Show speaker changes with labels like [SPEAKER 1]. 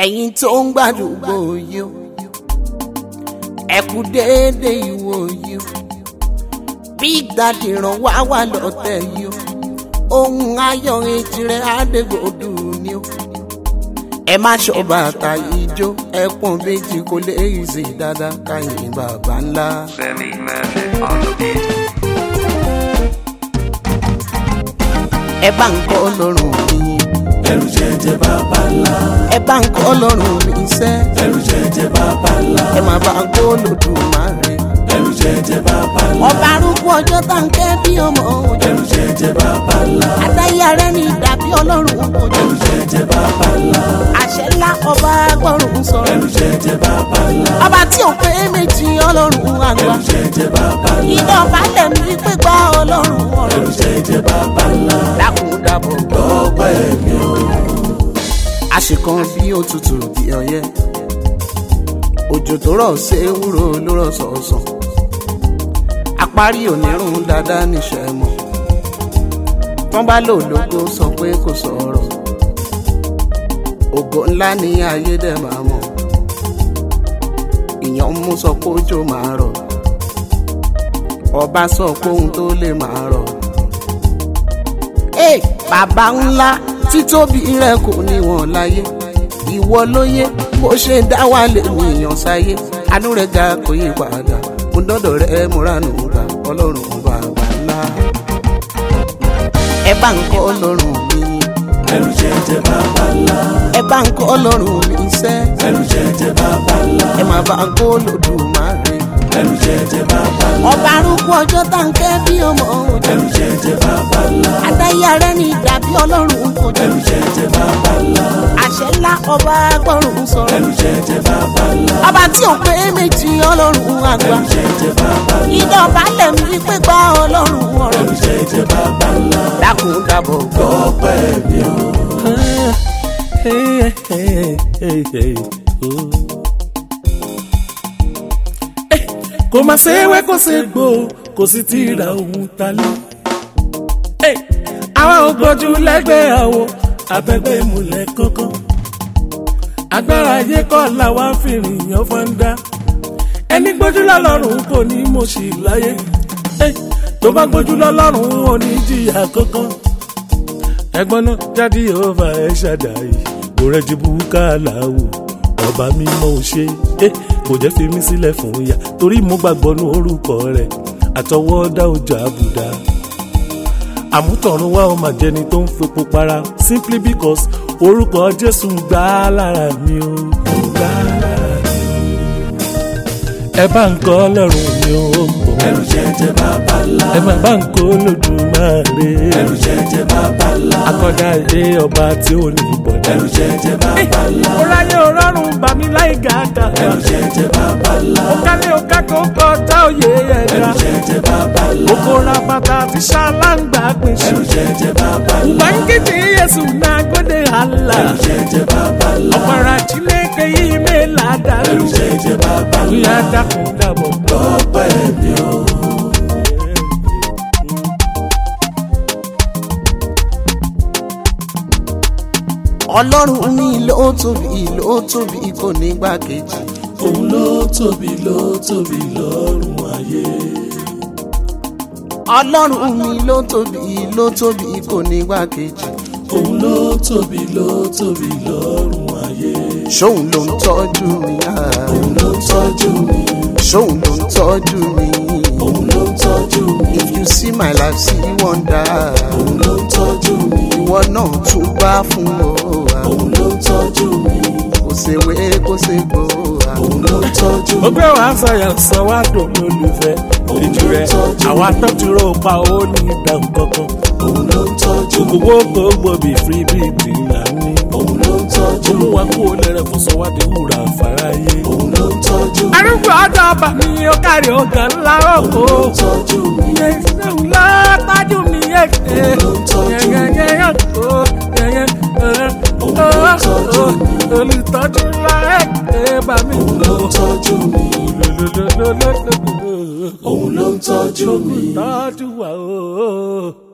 [SPEAKER 1] Eyin tó ń gbàdúgbò yìí o ẹ kú déédé ìwò yìí o Big Daddy ràn wá wà yìí ohun ayọ̀ etí rẹ̀ àdégbòdù ni o ẹ má ṣọ bàtà ìjó ẹ méjì kó lè ṣe dáadáa káyìn ẹ bá ń kọ́ lọ́rùn mi. ẹrù jẹjẹ bàbá ńlá. ẹ bá ń kọ́ lọ́rùn mi sẹ́. ẹrù jẹjẹ bàbá ńlá. ẹ má bá ń kó lòdùmarè
[SPEAKER 2] jẹjẹ bàbá
[SPEAKER 1] ńlá. ọba arúgbó ọjọ́ tá ń kẹ́ bí ọmọ
[SPEAKER 2] òjò. ẹrù jẹjẹ bàbá ńlá.
[SPEAKER 1] àtàyà rẹ ní ìdàbí ọlọ́run òjò. ẹrù jẹjẹ bàbá ńlá. àṣẹ ńlá ọba agbọ́rùn sọ̀rọ̀.
[SPEAKER 2] ẹrù jẹjẹ bàbá
[SPEAKER 1] ńlá. ọba tí ò pé méjì ọlọ́run àgbà.
[SPEAKER 2] ẹrù jẹjẹ bàbá
[SPEAKER 1] ńlá. iná balẹ̀ mi pípa ọlọ́run
[SPEAKER 2] ọ̀rọ̀. ẹrù jẹjẹ bàbá
[SPEAKER 1] ńlá. dákúndàbọ̀ o. àṣekàn bí òtútù bí ọyẹ́ òjò tó rọ̀ ṣe é wúro ló rọ̀ sọ̀ọ̀sọ̀ parí onírun dada níṣẹ́ mọ̀ tán bá lò lógo sọ pé kò sọ̀rọ̀ ògo ńlá ní ayé dẹ̀ máa mọ̀ ìyàn mú sọ pé òjò máa rọ. ọba sọ pé ohun tó lè máa rọ. ee bàbá ńlá títóbi rẹ kò níwọ̀n láyé ìwọ lóye bó ṣe dá wa lè nìyàn sáyé àánú rẹ ga kò yí padà. mo dọ́dọ̀ rẹ múranù bá ọlọ́run bàbá ńlá. ẹ bá ń kọ́ ọlọ́run mi. ẹrù jẹjẹ bàbá ńlá. ẹ bá ń kọ́ ọlọ́run mi sẹ́. ẹrù jẹjẹ bàbá ńlá. ẹ máa bá ń kọ́ Olódùmarè. ẹrù jẹjẹ bàbá ńlá. ọba arúgbó ọjọ́ tá bí ọmọ òjò.
[SPEAKER 2] ẹrù jẹjẹ bàbá
[SPEAKER 1] ńlá. adáyé ara ni dàbí ọlọ́run kò ẹrù jẹjẹ bàbá ńlá.
[SPEAKER 2] àṣẹ
[SPEAKER 1] òpè méjì ọlọ́run àgbà ìjọba lẹ̀mí pípa ọlọ́run
[SPEAKER 2] ọ̀rọ̀ dákúndàbọ̀ gbọ́pẹ́ mi o.
[SPEAKER 1] kò má ṣe é wẹ́ kó ṣe gbó
[SPEAKER 2] kò sì ti ra ohun ta lé. àwa ò gbójú lẹ́gbẹ̀ẹ́ àwo abẹ́gbẹ́ múlẹ̀ kọ́kọ́ agbára ayé kọ́ làwa ń fi rìnyàn fọ́nda ẹni gbójú lọ́lọ́run kò ní mo sì láyé tó bá gbójú lọ́lọ́run ò ní jìyà kankan ẹgbọ́n náà jáde ọba ẹ ṣàdáyé kò rẹ ju búkà làwò ọba mi mọ ò kò jẹ́ fi mí sílẹ̀ fún ìyà torí mo gbàgbọ́ ní orúkọ rẹ̀ àtọwọ́dá ọjà àbùdá àmútọ̀run wá ó máa tó ń fepo para simply because orúkọ Jésù gbà á lára mi ó gbà lára mi ó. ẹ bá ń kọ́ ọlọ́run mi ó ń ẹrù jẹjẹ bàbá ẹ máa bá ń kó lódùmarè. ẹrù jẹjẹ bàbá ńlá. ilé ọba tí ó ní ìbọ̀dá. ẹrù jẹjẹ bàbá eh, ńlá. ó ráyè ọ̀rọ̀rùn bàmí láì gàdá. ẹrù jẹjẹ bàbá ó kálé ó òye ẹ̀dá. ẹ̀rù jẹjẹ bàbá la. okòrò àpáta ti ṣàlàǹgbà pín sí. ẹ̀rù jẹjẹ bàbá la. ubangiji yesu na gode ala. ẹ̀rù jẹjẹ bàbá la. ọ̀pára chineke ime ladalu. ẹ̀rù jẹjẹ bàbá la. ìyá dákun dàbọ̀. lọ́pẹ́ mi o.
[SPEAKER 1] ọlọ́run mi ló tóbi tóbi kò ní gbàkejì òun ló tóbi ló tóbi lọ́rùn ayé. ọlọ́run mi ló tóbi ló tóbi kò ní igbákejì. òun ló tóbi ló tóbi lọ́rùn ayé. ṣóun ló ń tọ́jú mi. òun ló ń tọ́jú mi. ṣóun ló ń tọ́jú mi. òun ló ń tọ́jú mi. if you see my life see wonder. òun ló ń tọ́jú mi. ìwọ náà tún bá fún ọ. òun ló ń tọ́jú mi
[SPEAKER 2] ṣèwé kó ṣe gbò. òun ló tọ́jú. ó gbé wàá sọyà sọ wá dùn lólùfẹ́ ìjú rẹ̀ àwa tọ́jú ró pa owó ní ìdáhùn kankan. òun ló tọ́jú. gbogbo gbogbo bí firibi bí là ń ní. òun ló tọ́jú. olúwa kú olẹ́rẹ̀ fún sọ́wádìí wúrà àfàráyé. òun ló tọ́jú. arúgbó ọ̀dọ́ ọba mi ó kárí ọ̀gá ńlá ọkọ̀. òun ló tọ́jú. ìyẹn ìṣẹ́ òun lọ́ọ́ tájú. tọ́jú mi. tọ́jú wa ooo.